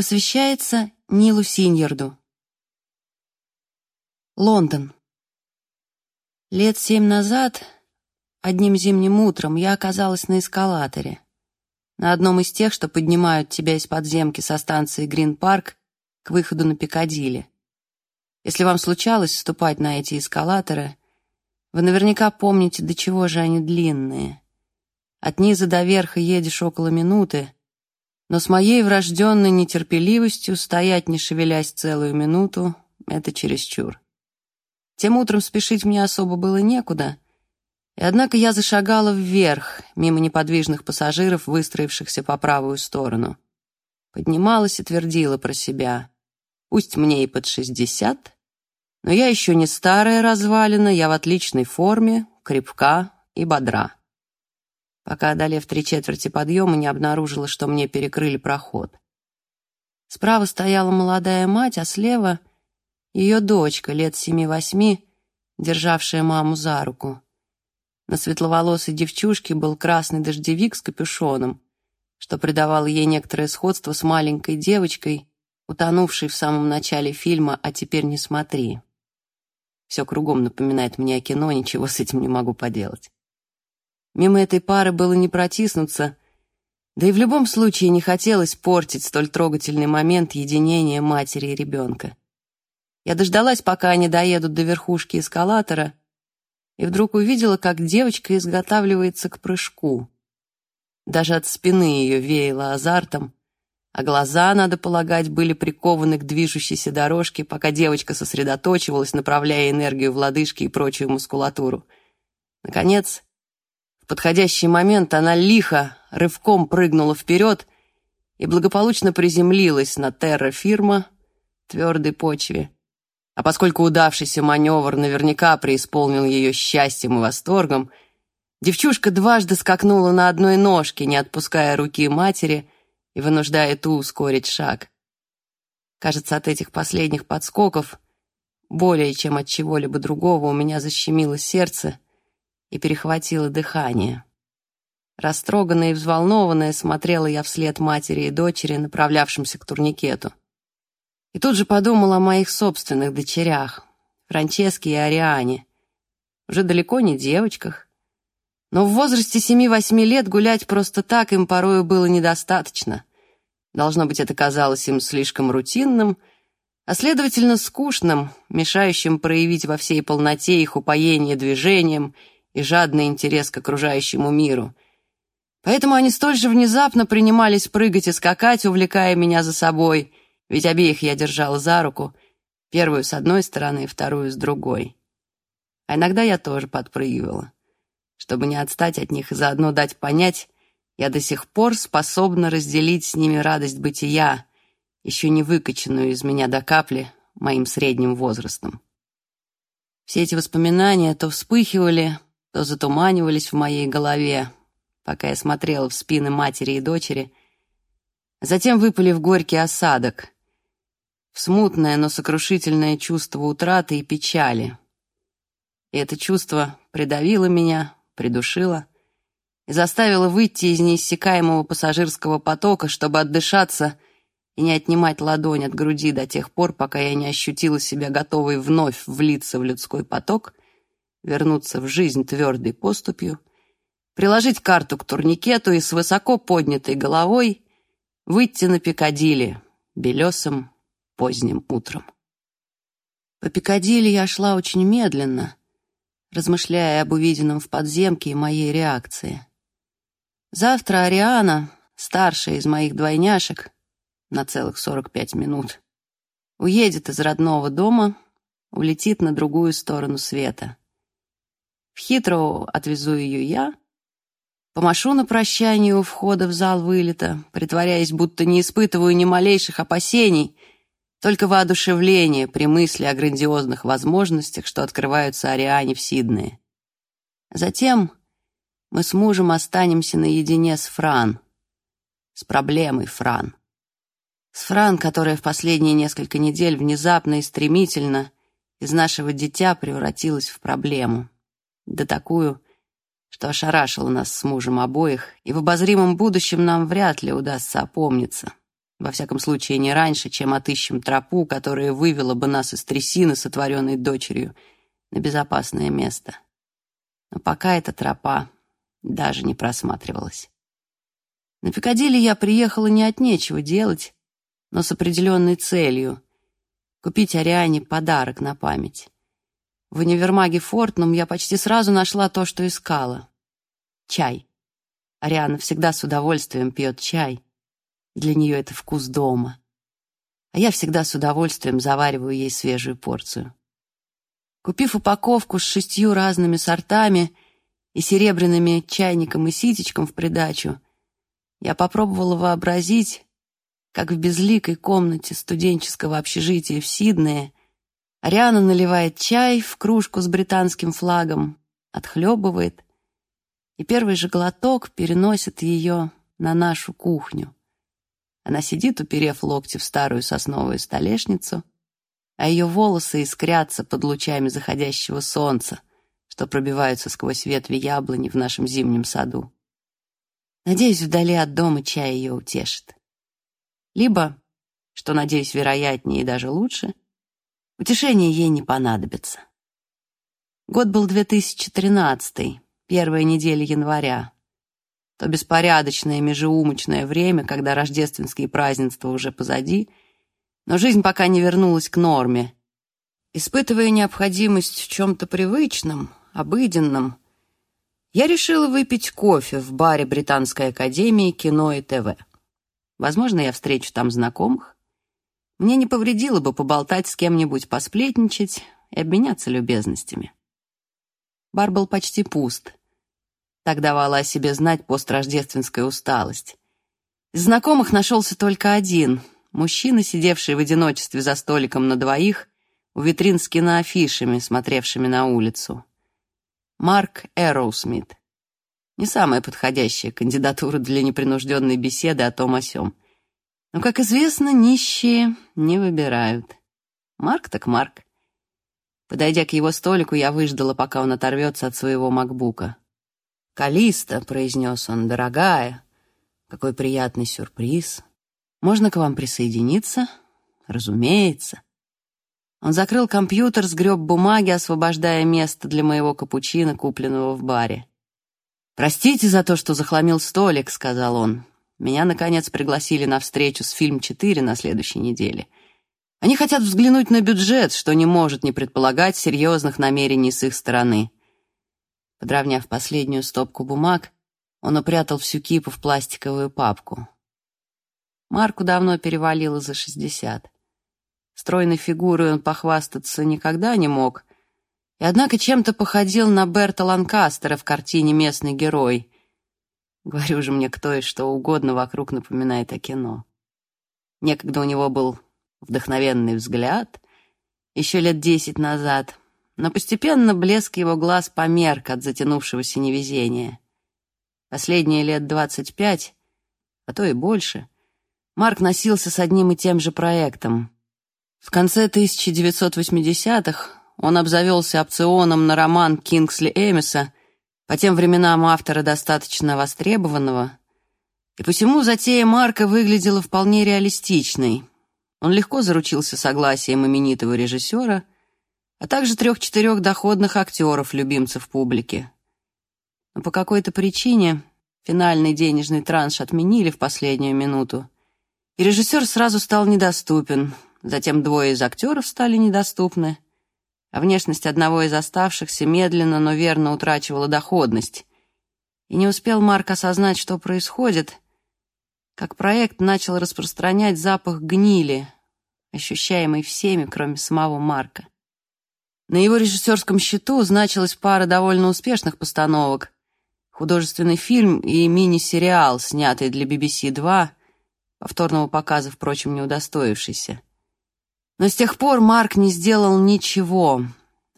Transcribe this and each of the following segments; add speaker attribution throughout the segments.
Speaker 1: Посвящается Нилу Синьерду. Лондон. Лет семь назад, одним зимним утром, я оказалась на эскалаторе. На одном из тех, что поднимают тебя из подземки со станции Грин-парк к выходу на Пикадилли. Если вам случалось вступать на эти эскалаторы, вы наверняка помните, до чего же они длинные. От низа до верха едешь около минуты, но с моей врожденной нетерпеливостью стоять, не шевелясь целую минуту, это чересчур. Тем утром спешить мне особо было некуда, и однако я зашагала вверх, мимо неподвижных пассажиров, выстроившихся по правую сторону. Поднималась и твердила про себя. Пусть мне и под шестьдесят, но я еще не старая развалина, я в отличной форме, крепка и бодра. Пока, одолев три четверти подъема, не обнаружила, что мне перекрыли проход. Справа стояла молодая мать, а слева — ее дочка, лет семи-восьми, державшая маму за руку. На светловолосой девчушке был красный дождевик с капюшоном, что придавало ей некоторое сходство с маленькой девочкой, утонувшей в самом начале фильма «А теперь не смотри». Все кругом напоминает мне о кино, ничего с этим не могу поделать. Мимо этой пары было не протиснуться, да и в любом случае не хотелось портить столь трогательный момент единения матери и ребенка. Я дождалась, пока они доедут до верхушки эскалатора, и вдруг увидела, как девочка изготавливается к прыжку. Даже от спины ее веяло азартом, а глаза, надо полагать, были прикованы к движущейся дорожке, пока девочка сосредоточивалась, направляя энергию в лодыжки и прочую мускулатуру. Наконец, подходящий момент она лихо, рывком прыгнула вперед и благополучно приземлилась на терра-фирма, твердой почве. А поскольку удавшийся маневр наверняка преисполнил ее счастьем и восторгом, девчушка дважды скакнула на одной ножке, не отпуская руки матери и вынуждая ту ускорить шаг. Кажется, от этих последних подскоков, более чем от чего-либо другого, у меня защемило сердце и перехватило дыхание. Растроганная и взволнованная смотрела я вслед матери и дочери, направлявшимся к турникету. И тут же подумал о моих собственных дочерях, Франческе и Ариане. Уже далеко не девочках. Но в возрасте семи-восьми лет гулять просто так им порою было недостаточно. Должно быть, это казалось им слишком рутинным, а следовательно скучным, мешающим проявить во всей полноте их упоение движением и жадный интерес к окружающему миру. Поэтому они столь же внезапно принимались прыгать и скакать, увлекая меня за собой — ведь обеих я держала за руку, первую с одной стороны, вторую с другой. А иногда я тоже подпрыгивала. Чтобы не отстать от них и заодно дать понять, я до сих пор способна разделить с ними радость бытия, еще не выкачанную из меня до капли моим средним возрастом. Все эти воспоминания то вспыхивали, то затуманивались в моей голове, пока я смотрела в спины матери и дочери, затем выпали в горький осадок, в смутное, но сокрушительное чувство утраты и печали. И это чувство придавило меня, придушило и заставило выйти из неиссякаемого пассажирского потока, чтобы отдышаться и не отнимать ладонь от груди до тех пор, пока я не ощутила себя готовой вновь влиться в людской поток, вернуться в жизнь твердой поступью, приложить карту к турникету и с высоко поднятой головой выйти на Пикадилли белесым поздним утром. По Пикадилли я шла очень медленно, размышляя об увиденном в подземке и моей реакции. Завтра Ариана, старшая из моих двойняшек, на целых 45 минут, уедет из родного дома, улетит на другую сторону света. В Хитроу отвезу ее я, помашу на прощание у входа в зал вылета, притворяясь, будто не испытываю ни малейших опасений — только воодушевление при мысли о грандиозных возможностях, что открываются Ариане в Сиднее. Затем мы с мужем останемся наедине с Фран, с проблемой Фран. С Фран, которая в последние несколько недель внезапно и стремительно из нашего дитя превратилась в проблему. Да такую, что ошарашила нас с мужем обоих, и в обозримом будущем нам вряд ли удастся опомниться Во всяком случае, не раньше, чем отыщем тропу, которая вывела бы нас из трясины, сотворенной дочерью, на безопасное место. Но пока эта тропа даже не просматривалась. На Пикадилли я приехала не от нечего делать, но с определенной целью — купить Ариане подарок на память. В универмаге Фортнум я почти сразу нашла то, что искала — чай. Ариана всегда с удовольствием пьет чай — для нее это вкус дома. А я всегда с удовольствием завариваю ей свежую порцию. Купив упаковку с шестью разными сортами и серебряными чайником и ситечком в придачу, я попробовала вообразить, как в безликой комнате студенческого общежития в Сиднее Ариана наливает чай в кружку с британским флагом, отхлебывает, и первый же глоток переносит ее на нашу кухню. Она сидит, уперев локти в старую сосновую столешницу, а ее волосы искрятся под лучами заходящего солнца, что пробиваются сквозь ветви яблони в нашем зимнем саду. Надеюсь, вдали от дома чай ее утешит. Либо, что, надеюсь, вероятнее и даже лучше, утешение ей не понадобится. Год был 2013, первая неделя января то беспорядочное межеумочное время, когда рождественские празднества уже позади, но жизнь пока не вернулась к норме. Испытывая необходимость в чем-то привычном, обыденном, я решила выпить кофе в баре Британской академии кино и ТВ. Возможно, я встречу там знакомых. Мне не повредило бы поболтать с кем-нибудь, посплетничать и обменяться любезностями. Бар был почти пуст — так давала о себе знать построждественская усталость. Из знакомых нашелся только один — мужчина, сидевший в одиночестве за столиком на двоих, у витрин с киноафишами, смотревшими на улицу. Марк Эроусмит. Не самая подходящая кандидатура для непринужденной беседы о том о сём. Но, как известно, нищие не выбирают. Марк так Марк. Подойдя к его столику, я выждала, пока он оторвется от своего макбука. «Калиста», — произнес он, — «дорогая, какой приятный сюрприз. Можно к вам присоединиться?» «Разумеется». Он закрыл компьютер, сгреб бумаги, освобождая место для моего капучино, купленного в баре. «Простите за то, что захламил столик», — сказал он. «Меня, наконец, пригласили на встречу с «Фильм 4» на следующей неделе. Они хотят взглянуть на бюджет, что не может не предполагать серьезных намерений с их стороны. Подровняв последнюю стопку бумаг, он упрятал всю кипу в пластиковую папку. Марку давно перевалило за шестьдесят. Стройной фигурой он похвастаться никогда не мог, и однако чем-то походил на Берта Ланкастера в картине «Местный герой». Говорю же мне, кто и что угодно вокруг напоминает о кино. Некогда у него был вдохновенный взгляд, еще лет десять назад, но постепенно блеск его глаз померк от затянувшегося невезения. Последние лет двадцать пять, а то и больше, Марк носился с одним и тем же проектом. В конце 1980-х он обзавелся опционом на роман Кингсли Эмиса, по тем временам автора достаточно востребованного, и посему затея Марка выглядела вполне реалистичной. Он легко заручился согласием именитого режиссера — а также трех-четырех доходных актеров, любимцев публики. Но по какой-то причине финальный денежный транш отменили в последнюю минуту, и режиссер сразу стал недоступен, затем двое из актеров стали недоступны, а внешность одного из оставшихся медленно, но верно утрачивала доходность. И не успел Марк осознать, что происходит, как проект начал распространять запах гнили, ощущаемый всеми, кроме самого Марка. На его режиссерском счету значилась пара довольно успешных постановок, художественный фильм и мини-сериал, снятый для BBC 2, повторного показа, впрочем, не удостоившийся. Но с тех пор Марк не сделал ничего,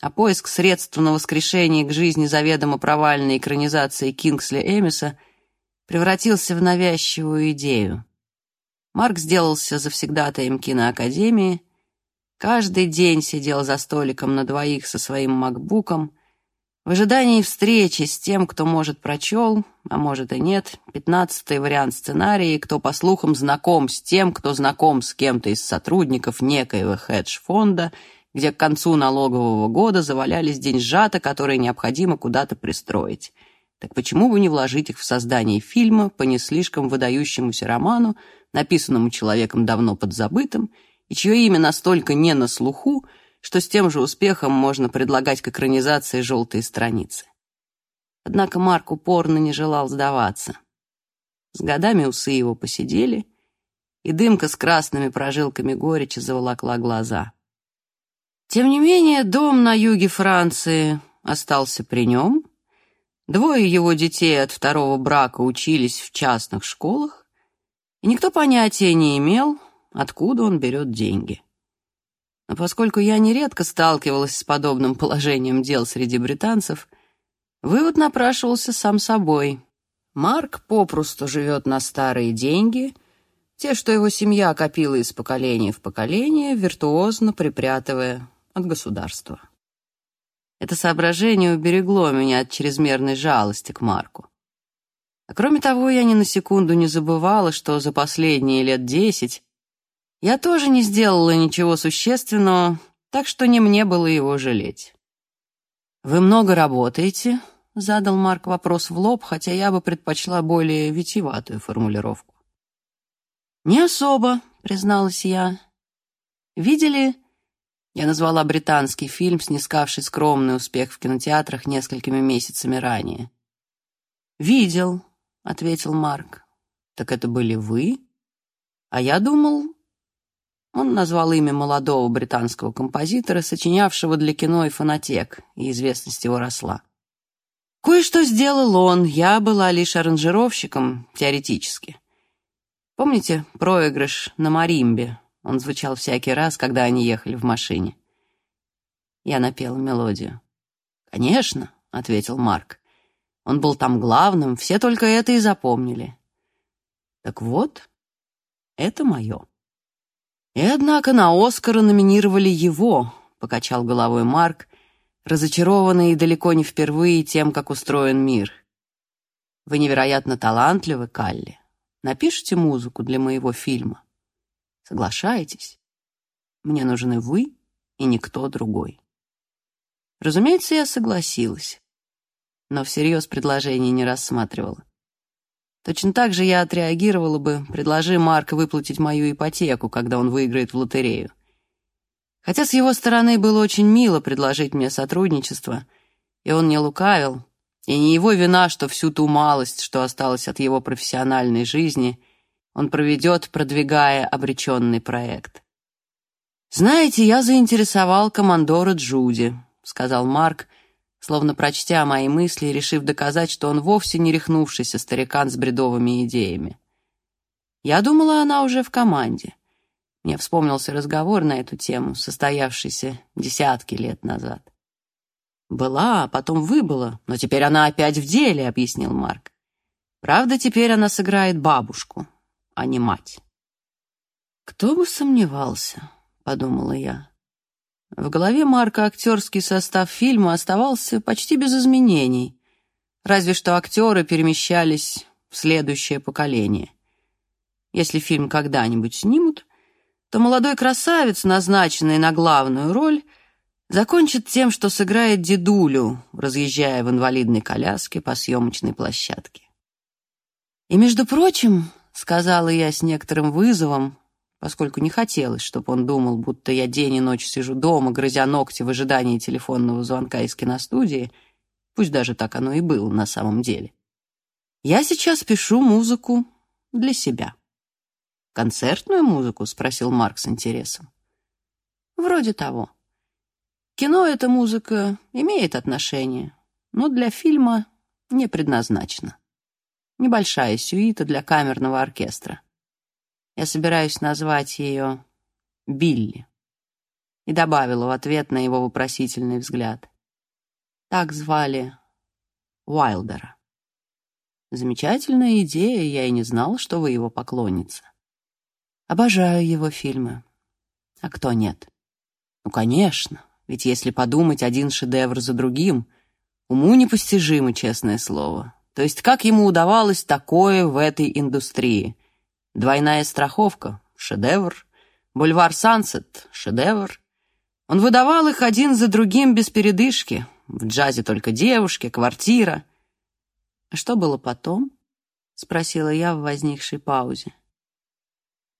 Speaker 1: а поиск средств на воскрешение к жизни заведомо провальной экранизации Кингсли Эмиса превратился в навязчивую идею. Марк сделался завсегдатаем киноакадемии — Каждый день сидел за столиком на двоих со своим макбуком, В ожидании встречи с тем, кто, может, прочел, а может и нет, пятнадцатый вариант сценария, кто, по слухам, знаком с тем, кто знаком с кем-то из сотрудников некоего хедж-фонда, где к концу налогового года завалялись деньжата, которые необходимо куда-то пристроить. Так почему бы не вложить их в создание фильма по не слишком выдающемуся роману, написанному человеком давно подзабытым, и чье имя настолько не на слуху, что с тем же успехом можно предлагать к экранизации желтые страницы. Однако Марк упорно не желал сдаваться. С годами усы его посидели, и дымка с красными прожилками горечи заволокла глаза. Тем не менее, дом на юге Франции остался при нем. Двое его детей от второго брака учились в частных школах, и никто понятия не имел, откуда он берет деньги. Но поскольку я нередко сталкивалась с подобным положением дел среди британцев, вывод напрашивался сам собой. Марк попросту живет на старые деньги, те, что его семья копила из поколения в поколение, виртуозно припрятывая от государства. Это соображение уберегло меня от чрезмерной жалости к Марку. А кроме того, я ни на секунду не забывала, что за последние лет десять я тоже не сделала ничего существенного, так что не мне было его жалеть. «Вы много работаете?» — задал Марк вопрос в лоб, хотя я бы предпочла более витиеватую формулировку. «Не особо», — призналась я. «Видели?» Я назвала британский фильм, снискавший скромный успех в кинотеатрах несколькими месяцами ранее. «Видел», — ответил Марк. «Так это были вы?» «А я думал, он назвал имя молодого британского композитора, сочинявшего для кино и фонотек, и известность его росла. Кое-что сделал он, я была лишь аранжировщиком, теоретически. Помните проигрыш на маримбе? Он звучал всякий раз, когда они ехали в машине. Я напела мелодию. «Конечно», — ответил Марк. «Он был там главным, все только это и запомнили». «Так вот, это мое». И однако на Оскара номинировали его, покачал головой Марк, разочарованный и далеко не впервые тем, как устроен мир. Вы невероятно талантливы, Калли. Напишите музыку для моего фильма. Соглашаетесь? Мне нужны вы и никто другой. Разумеется, я согласилась, но всерьез предложение не рассматривала. Точно так же я отреагировала бы, предложи Марк выплатить мою ипотеку, когда он выиграет в лотерею. Хотя с его стороны было очень мило предложить мне сотрудничество, и он не лукавил, и не его вина, что всю ту малость, что осталось от его профессиональной жизни, он проведет, продвигая обреченный проект. «Знаете, я заинтересовал командора Джуди», — сказал Марк, — словно прочтя мои мысли и решив доказать, что он вовсе не рехнувшийся старикан с бредовыми идеями. Я думала, она уже в команде. Мне вспомнился разговор на эту тему, состоявшийся десятки лет назад. «Была, а потом выбыла, но теперь она опять в деле», — объяснил Марк. «Правда, теперь она сыграет бабушку, а не мать». «Кто бы сомневался», — подумала я. В голове Марка актерский состав фильма оставался почти без изменений, разве что актеры перемещались в следующее поколение. Если фильм когда-нибудь снимут, то молодой красавец, назначенный на главную роль, закончит тем, что сыграет дедулю, разъезжая в инвалидной коляске по съемочной площадке. «И, между прочим, — сказала я с некоторым вызовом, поскольку не хотелось, чтобы он думал, будто я день и ночь сижу дома, грызя ногти в ожидании телефонного звонка из киностудии, пусть даже так оно и было на самом деле. Я сейчас пишу музыку для себя. «Концертную музыку?» — спросил Марк с интересом. «Вроде того. Кино эта музыка имеет отношение, но для фильма не предназначена. Небольшая сюита для камерного оркестра. Я собираюсь назвать ее Билли. И добавила в ответ на его вопросительный взгляд. Так звали Уайлдера. Замечательная идея, я и не знал, что вы его поклонница. Обожаю его фильмы. А кто нет? Ну, конечно, ведь если подумать один шедевр за другим, Уму непостижимо, честное слово. То есть как ему удавалось такое в этой индустрии? Двойная страховка — шедевр. Бульвар Сансет — шедевр. Он выдавал их один за другим без передышки. В джазе только девушки, квартира. А что было потом? — спросила я в возникшей паузе.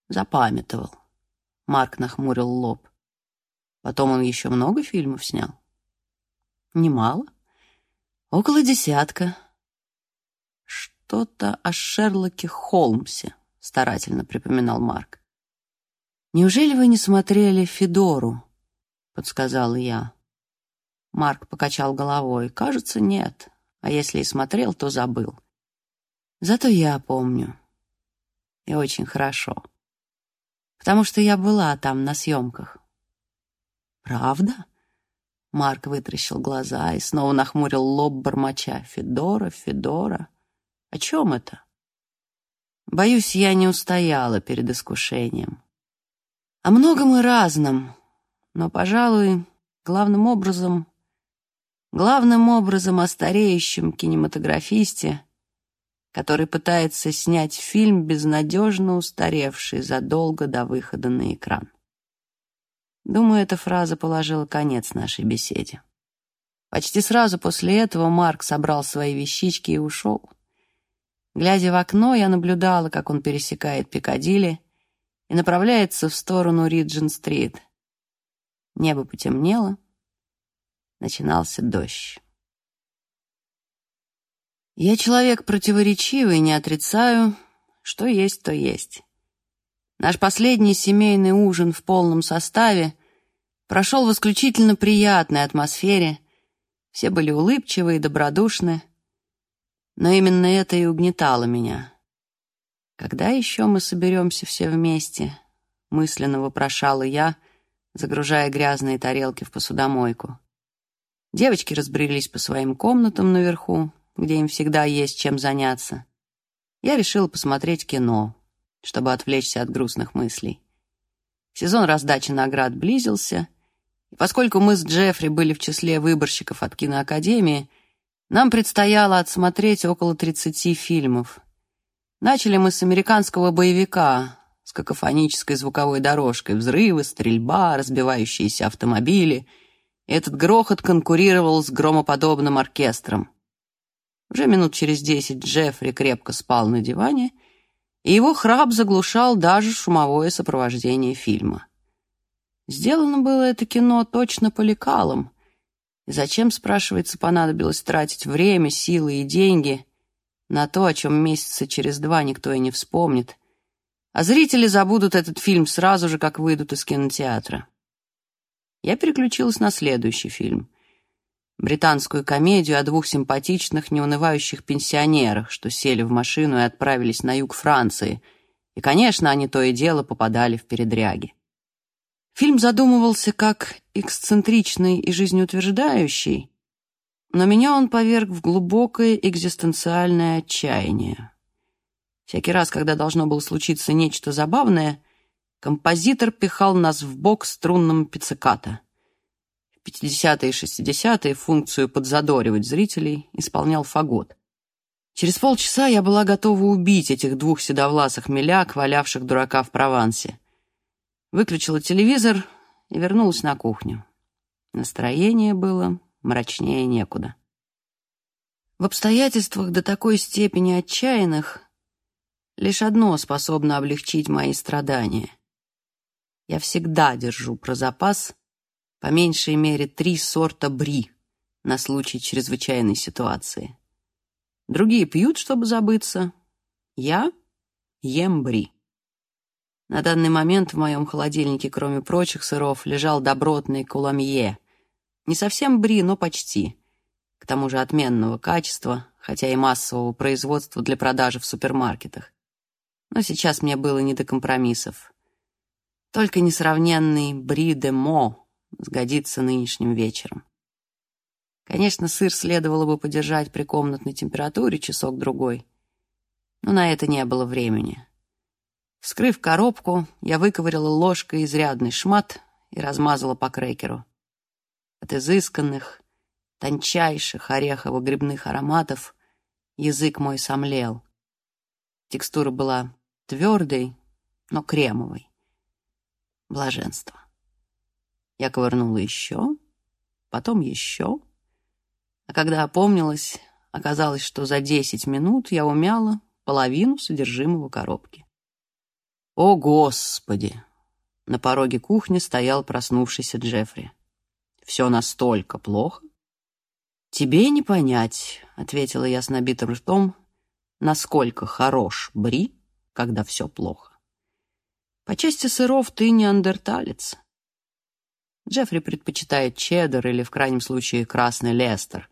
Speaker 1: Запамятовал. Марк нахмурил лоб. Потом он еще много фильмов снял? Немало. Около десятка. Что-то о Шерлоке Холмсе, старательно припоминал Марк. «Неужели вы не смотрели Федору?» — подсказала я. Марк покачал головой. «Кажется, нет. А если и смотрел, то забыл. Зато я помню. И очень хорошо. Потому что я была там на съемках. «Правда?» Марк вытрящил глаза и снова нахмурил лоб, бормоча. «Федора, Федора. О чем это?» Боюсь, я не устояла перед искушением. О многом и разном, но, пожалуй, главным образом, главным образом о стареющем кинематографисте, который пытается снять фильм, безнадежно устаревший задолго до выхода на экран. Думаю, эта фраза положила конец нашей беседе. Почти сразу после этого Марк собрал свои вещички и ушел. Глядя в окно, я наблюдала, как он пересекает Пикадилли и направляется в сторону Риджин-стрит. Небо потемнело, начинался дождь. Я человек противоречивый, не отрицаю, что есть, то есть. Наш последний семейный ужин в полном составе прошел в исключительно приятной атмосфере. Все были улыбчивы и добродушны. Но именно это и угнетало меня. «Когда еще мы соберемся все вместе?» — мысленно вопрошала я, загружая грязные тарелки в посудомойку. Девочки разбрелись по своим комнатам наверху, где им всегда есть чем заняться. Я решила посмотреть кино чтобы отвлечься от грустных мыслей. Сезон раздачи наград близился, и поскольку мы с Джеффри были в числе выборщиков от киноакадемии, нам предстояло отсмотреть около 30 фильмов. Начали мы с американского боевика с какофонической звуковой дорожкой, взрывы, стрельба, разбивающиеся автомобили. Этот грохот конкурировал с громоподобным оркестром. Уже минут через десять Джеффри крепко спал на диване — и его храп заглушал даже шумовое сопровождение фильма. Сделано было это кино точно по лекалам. Зачем, спрашивается, понадобилось тратить время, силы и деньги на то, о чем месяца через два никто и не вспомнит, а зрители забудут этот фильм сразу же, как выйдут из кинотеатра. Я переключилась на следующий фильм британскую комедию о двух симпатичных, неунывающих пенсионерах, что сели в машину и отправились на юг Франции. И, конечно, они то и дело попадали в передряги. Фильм задумывался как эксцентричный и жизнеутверждающий, но меня он поверг в глубокое экзистенциальное отчаяние. Всякий раз, когда должно было случиться нечто забавное, композитор пихал нас в бок струнным пицциката — 50-е и 60-е функцию подзадоривать зрителей исполнял фагот. Через полчаса я была готова убить этих двух седовласых миляк, валявших дурака в Провансе. Выключила телевизор и вернулась на кухню. Настроение было мрачнее некуда. В обстоятельствах до такой степени отчаянных лишь одно способно облегчить мои страдания. Я всегда держу про запас по меньшей мере три сорта бри на случай чрезвычайной ситуации. Другие пьют, чтобы забыться. Я ем бри. На данный момент в моем холодильнике, кроме прочих сыров, лежал добротный куламье. Не совсем бри, но почти. К тому же отменного качества, хотя и массового производства для продажи в супермаркетах. Но сейчас мне было не до компромиссов. Только несравненный бри де мо сгодится нынешним вечером. Конечно, сыр следовало бы подержать при комнатной температуре часок-другой, но на это не было времени. Вскрыв коробку, я выковыряла ложкой изрядный шмат и размазала по крекеру. От изысканных, тончайших орехово-грибных ароматов, язык мой сомлел. Текстура была твердой, но кремовой. Блаженство. Я ковырнула еще, потом еще. А когда опомнилась, оказалось, что за десять минут я умяла половину содержимого коробки. О, Господи! На пороге кухни стоял проснувшийся Джеффри. Все настолько плохо. «Тебе не понять», — ответила я с набитым ртом, «насколько хорош Бри, когда все плохо. По части сыров ты неандерталец. Джеффри предпочитает чеддер или, в крайнем случае, красный лестер.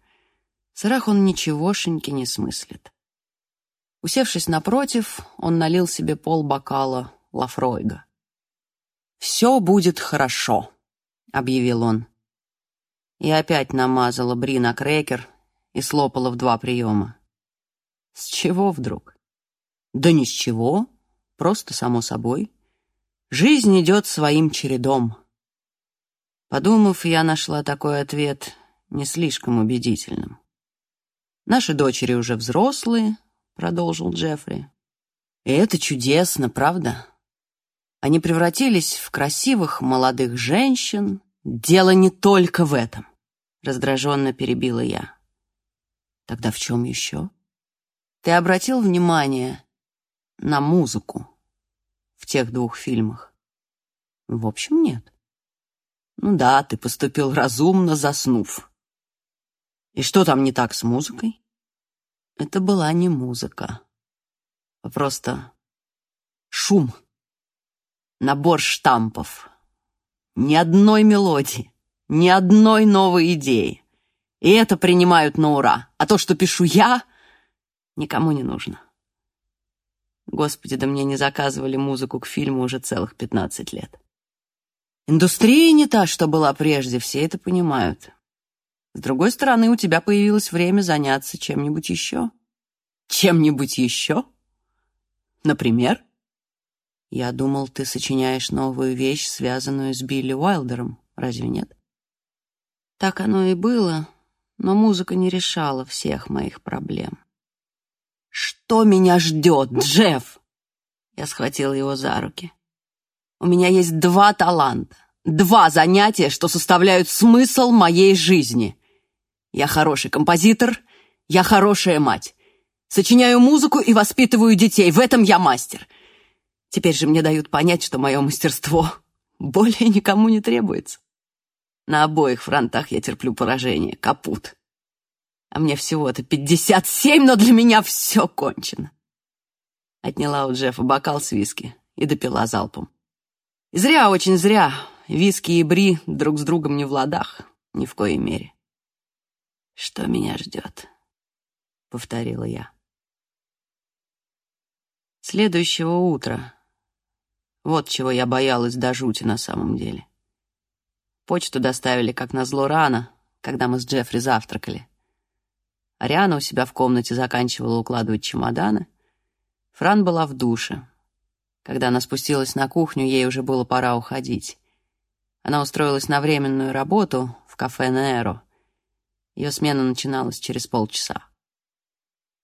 Speaker 1: В сырах он ничегошеньки не смыслит. Усевшись напротив, он налил себе пол бокала Лафройга. «Все будет хорошо», — объявил он. И опять намазала Бри на крекер и слопала в два приема. С чего вдруг? Да ни с чего, просто само собой. Жизнь идет своим чередом. Подумав, я нашла такой ответ не слишком убедительным. «Наши дочери уже взрослые», — продолжил Джеффри. «И это чудесно, правда? Они превратились в красивых молодых женщин. Дело не только в этом. Раздраженно перебила я. Тогда в чем еще? Ты обратил внимание на музыку в тех двух фильмах? В общем, нет. Ну да, ты поступил разумно, заснув. И что там не так с музыкой? Это была не музыка, а просто шум набор штампов. Ни одной мелодии, ни одной новой идеи. И это принимают на ура. А то, что пишу я, никому не нужно. Господи, да мне не заказывали музыку к фильму уже целых 15 лет. Индустрия не та, что была прежде, все это понимают. С другой стороны, у тебя появилось время заняться чем-нибудь еще. Чем-нибудь еще? Например? Я думал, ты сочиняешь новую вещь, связанную с Билли Уайлдером. Разве нет? Так оно и было, но музыка не решала всех моих проблем. «Что меня ждет, Джефф?» Я схватил его за руки. «У меня есть два таланта, два занятия, что составляют смысл моей жизни. Я хороший композитор, я хорошая мать. Сочиняю музыку и воспитываю детей, в этом я мастер». Теперь же мне дают понять, что мое мастерство более никому не требуется. На обоих фронтах я терплю поражение, капут. А мне всего-то пятьдесят семь, но для меня все кончено. Отняла у Джеффа бокал с виски и допила залпом. И зря, очень зря. Виски и бри друг с другом не в ладах, ни в коей мере. «Что меня ждет?» — повторила я. Следующего утра вот чего я боялась до жути на самом деле. Почту доставили, как назло, рано, когда мы с Джеффри завтракали. Ариана у себя в комнате заканчивала укладывать чемоданы. Фран была в душе. Когда она спустилась на кухню, ей уже было пора уходить. Она устроилась на временную работу в кафе «Неро». Ее смена начиналась через полчаса.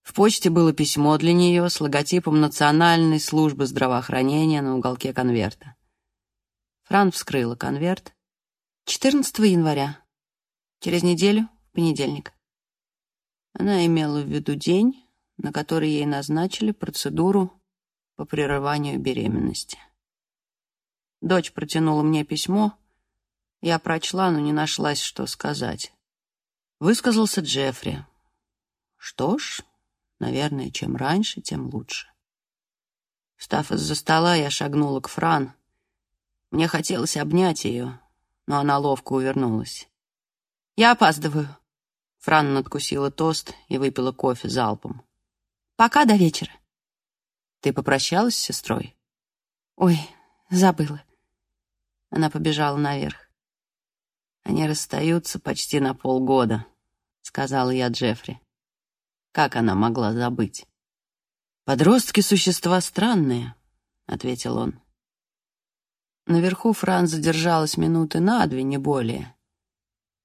Speaker 1: В почте было письмо для нее с логотипом Национальной службы здравоохранения на уголке конверта. Фран вскрыла конверт. 14 января. Через неделю, в понедельник. Она имела в виду день, на который ей назначили процедуру по прерыванию беременности. Дочь протянула мне письмо. Я прочла, но не нашлась, что сказать. Высказался Джеффри. Что ж, Наверное, чем раньше, тем лучше. Встав из-за стола, я шагнула к Фран. Мне хотелось обнять ее, но она ловко увернулась. «Я опаздываю». Фран надкусила тост и выпила кофе залпом. «Пока до вечера». «Ты попрощалась с сестрой?» «Ой, забыла». Она побежала наверх. «Они расстаются почти на полгода», — сказала я Джеффри. Как она могла забыть? «Подростки — существа странные», — ответил он. Наверху Фран задержалась минуты на две, не более.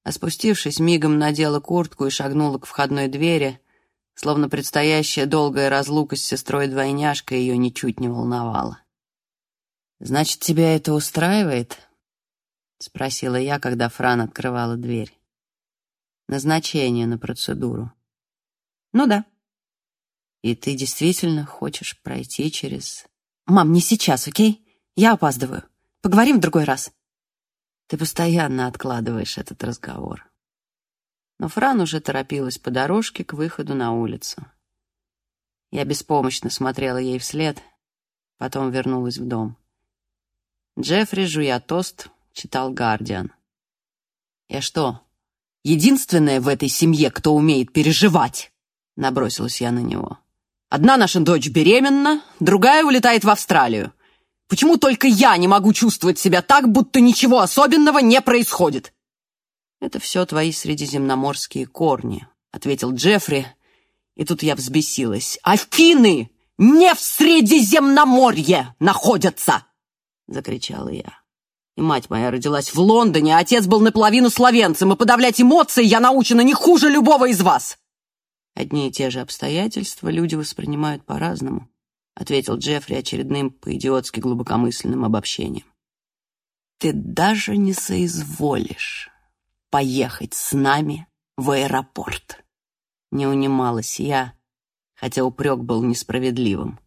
Speaker 1: А спустившись, мигом надела куртку и шагнула к входной двери, словно предстоящая долгая разлука с сестрой-двойняшкой ее ничуть не волновала. «Значит, тебя это устраивает?» — спросила я, когда Фран открывала дверь. «Назначение на процедуру».
Speaker 2: «Ну да».
Speaker 1: «И ты действительно хочешь пройти через...»
Speaker 2: «Мам, не сейчас, окей? Я опаздываю. Поговорим в другой раз».
Speaker 1: Ты постоянно откладываешь этот разговор. Но Фран уже торопилась по дорожке к выходу на улицу. Я беспомощно смотрела ей вслед, потом вернулась в дом. Джеффри, жуя тост, читал «Гардиан». «Я что, единственная в этой семье, кто умеет переживать?» Набросилась я на него. «Одна наша дочь беременна, другая улетает в Австралию. Почему только я не могу чувствовать себя так, будто ничего особенного не происходит?» «Это все твои средиземноморские корни», — ответил Джеффри, и тут я взбесилась. «Афины не в Средиземноморье находятся!» — закричала я. И мать моя родилась в Лондоне, а отец был наполовину словенцем, и подавлять эмоции я научена не хуже любого из вас. Одни и те же обстоятельства люди воспринимают по-разному. — ответил Джеффри очередным по-идиотски глубокомысленным обобщением. «Ты даже не соизволишь поехать с нами в аэропорт!» Не унималась я, хотя упрек был несправедливым.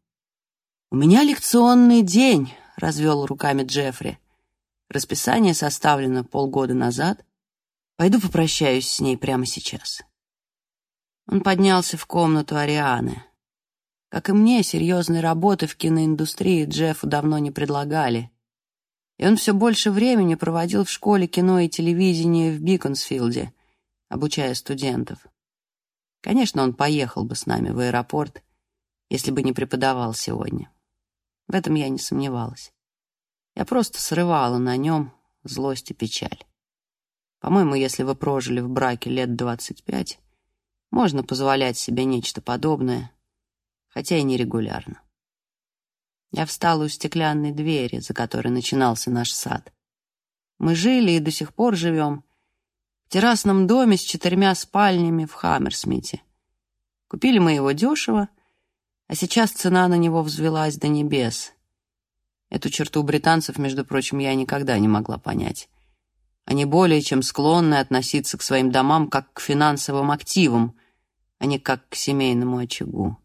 Speaker 1: «У меня лекционный день», — развел руками Джеффри. «Расписание составлено полгода назад. Пойду попрощаюсь с ней прямо сейчас». Он поднялся в комнату Арианы. Как и мне, серьезной работы в киноиндустрии Джеффу давно не предлагали. И он все больше времени проводил в школе кино и телевидения в Биконсфилде, обучая студентов. Конечно, он поехал бы с нами в аэропорт, если бы не преподавал сегодня. В этом я не сомневалась. Я просто срывала на нем злость и печаль. По-моему, если вы прожили в браке лет двадцать пять, можно позволять себе нечто подобное, хотя и нерегулярно. Я встала у стеклянной двери, за которой начинался наш сад. Мы жили и до сих пор живем в террасном доме с четырьмя спальнями в Хаммерсмите. Купили мы его дешево, а сейчас цена на него взвелась до небес. Эту черту британцев, между прочим, я никогда не могла понять. Они более чем склонны относиться к своим домам как к финансовым активам, а не как к семейному очагу.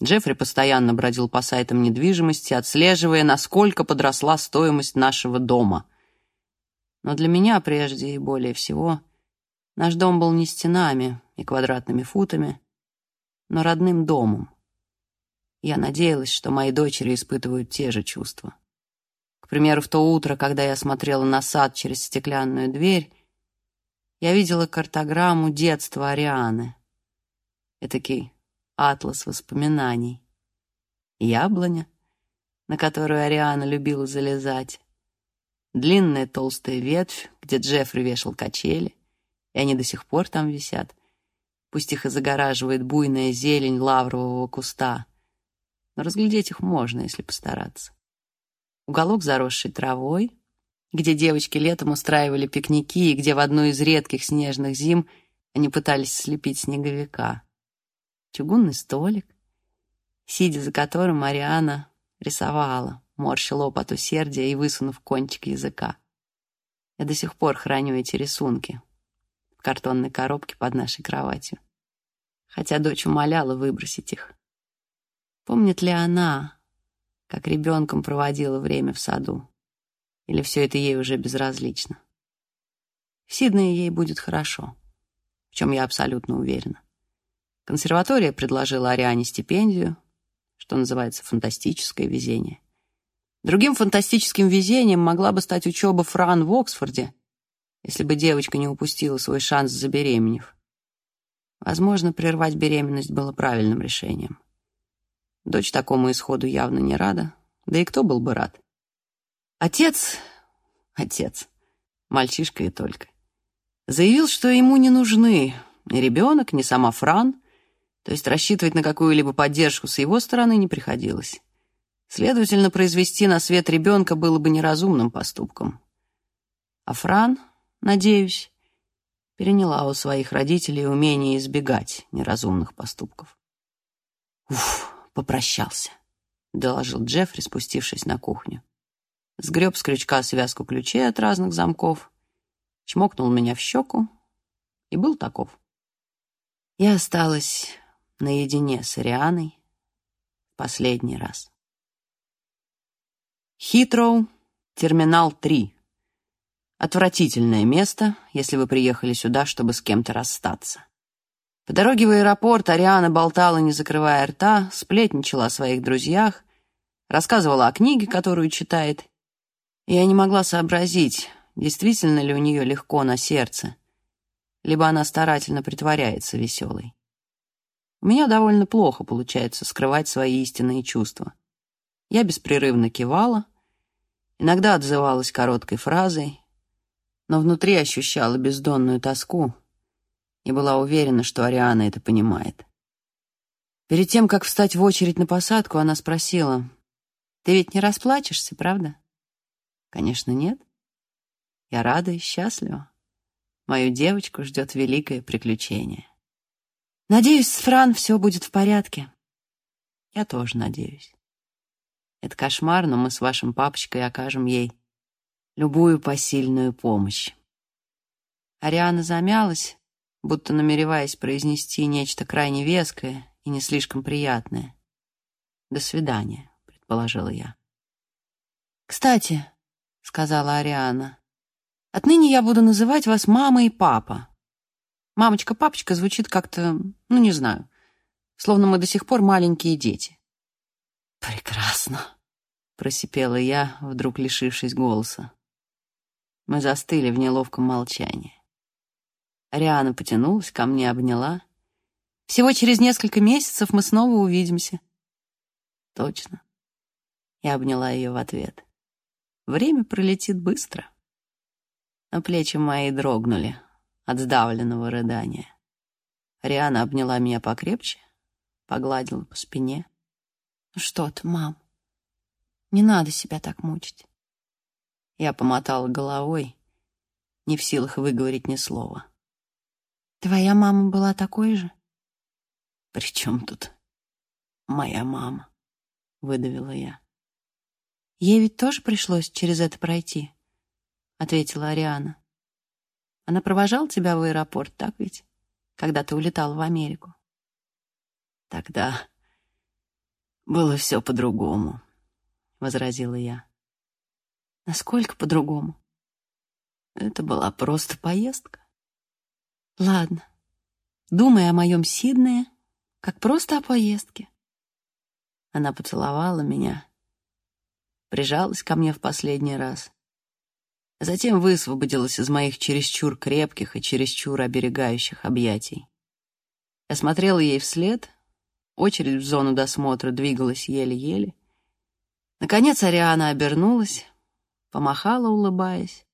Speaker 1: Джеффри постоянно бродил по сайтам недвижимости, отслеживая, насколько подросла стоимость нашего дома. Но для меня прежде и более всего наш дом был не стенами и квадратными футами, но родным домом. Я надеялась, что мои дочери испытывают те же чувства. К примеру, в то утро, когда я смотрела на сад через стеклянную дверь, я видела картограмму детства Арианы. Этакий атлас воспоминаний. Яблоня, на которую Ариана любила залезать. Длинная толстая ветвь, где Джеффри вешал качели, и они до сих пор там висят. Пусть их и загораживает буйная зелень лаврового куста, но разглядеть их можно, если постараться. Уголок, заросший травой, где девочки летом устраивали пикники и где в одну из редких снежных зим они пытались слепить снеговика чугунный столик, сидя за которым Мариана рисовала, морща лоб от усердия и высунув кончик языка. Я до сих пор храню эти рисунки в картонной коробке под нашей кроватью, хотя дочь умоляла выбросить их. Помнит ли она, как ребенком проводила время в саду? Или все это ей уже безразлично? В Сиднее ей будет хорошо, в чем я абсолютно уверена. Консерватория предложила Ариане стипендию, что называется фантастическое везение. Другим фантастическим везением могла бы стать учеба Фран в Оксфорде, если бы девочка не упустила свой шанс забеременев. Возможно, прервать беременность было правильным решением. Дочь такому исходу явно не рада, да и кто был бы рад? Отец, отец, мальчишка и только, заявил, что ему не нужны ни ребенок, ни сама Фран, то есть рассчитывать на какую-либо поддержку с его стороны не приходилось. Следовательно, произвести на свет ребенка было бы неразумным поступком. А Фран, надеюсь, переняла у своих родителей умение избегать неразумных поступков. «Уф, попрощался», — доложил Джеффри, спустившись на кухню. Сгреб с крючка связку ключей от разных замков, чмокнул меня в щеку и был таков. Я осталась наедине с Арианой последний раз. Хитроу, терминал 3. Отвратительное место, если вы приехали сюда, чтобы с кем-то расстаться. По дороге в аэропорт Ариана болтала, не закрывая рта, сплетничала о своих друзьях, рассказывала о книге, которую читает. Я не могла сообразить, действительно ли у нее легко на сердце, либо она старательно притворяется веселой. У меня довольно плохо получается скрывать свои истинные чувства. Я беспрерывно кивала, иногда отзывалась короткой фразой, но внутри ощущала бездонную тоску и была уверена, что Ариана это понимает. Перед тем, как встать в очередь на посадку, она спросила, «Ты ведь не расплачешься, правда?» «Конечно, нет. Я рада и счастлива. Мою девочку ждет великое приключение». «Надеюсь, с Фран все будет в порядке». «Я тоже надеюсь. Это кошмар, но мы с вашим папочкой окажем ей любую посильную помощь. Ариана замялась, будто намереваясь произнести нечто крайне веское и не слишком приятное. «До свидания», — предположила я. «Кстати», — сказала Ариана, — «отныне я буду называть вас мама и папа. Мамочка-папочка звучит как-то, ну, не знаю, словно мы до сих пор маленькие дети». «Прекрасно», — просипела я, вдруг лишившись голоса. Мы застыли в неловком молчании. Ариана потянулась, ко мне обняла. «Всего через несколько месяцев мы снова увидимся». «Точно». Я обняла ее в ответ. «Время пролетит быстро». Но плечи мои дрогнули от сдавленного рыдания. Ариана обняла меня покрепче, погладила по спине. «Ну что ты, мам, не надо себя так мучить». Я помотала головой, не в силах выговорить ни слова. «Твоя мама была такой же?» «При чем тут моя мама?» — выдавила я. «Ей ведь тоже пришлось через это пройти», — ответила Ариана. «Она провожала тебя в аэропорт, так ведь, когда ты улетала в Америку?» «Тогда было все по-другому», — возразила я. Насколько по-другому? Это была просто поездка. Ладно, думай о моем Сиднее, как просто о поездке. Она поцеловала меня, прижалась ко мне в последний раз. Затем высвободилась из моих чересчур крепких и чересчур оберегающих объятий. Я смотрела ей вслед, очередь в зону досмотра двигалась еле-еле. Наконец Ариана обернулась, помахала, улыбаясь.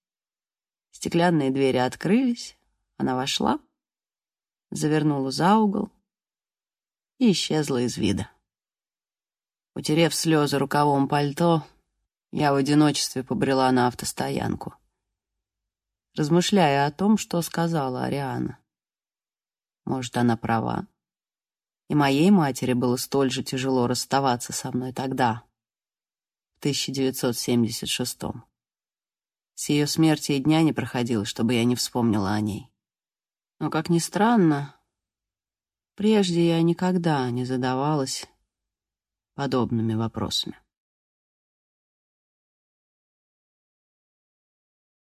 Speaker 1: Стеклянные двери открылись, она вошла, завернула за угол и исчезла из вида. Утерев слезы рукавом пальто, я в одиночестве побрела на автостоянку, размышляя о том, что сказала Ариана. Может, она права, и моей матери было столь же тяжело расставаться со мной тогда, 1976 -м. С ее смерти и дня не проходило, чтобы я не вспомнила о ней. Но, как ни странно, прежде я никогда не задавалась подобными вопросами.